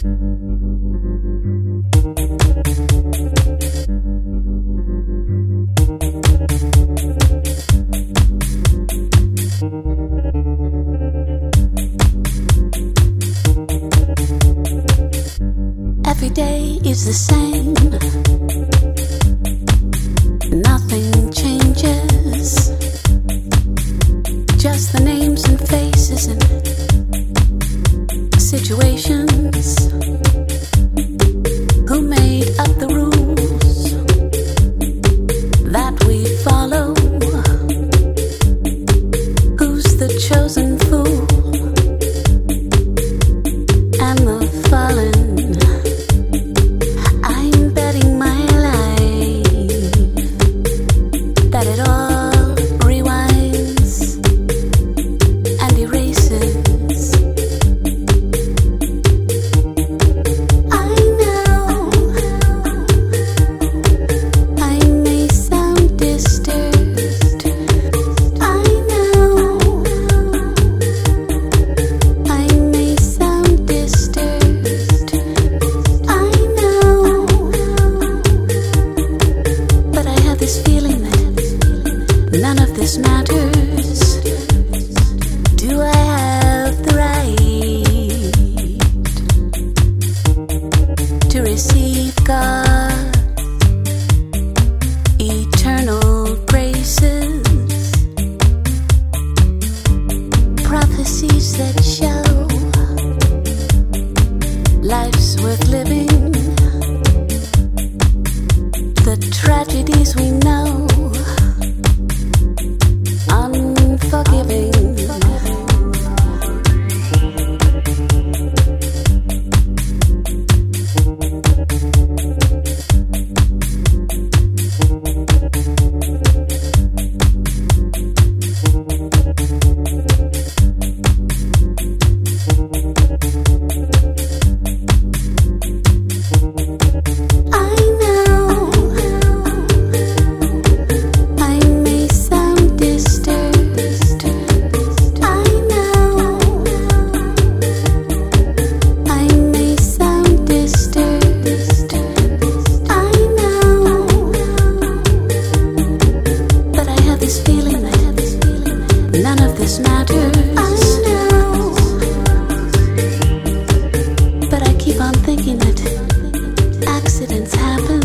Every day is the same. Nothing changes. Just the names and faces and situations. Who made up the rules that we follow? Who's the chosen fool and the fallen? I'm betting my life that it all this matters. Do I have the right to receive God's eternal graces? Prophecies that show life's worth living. The tragedies we know, accidents happen.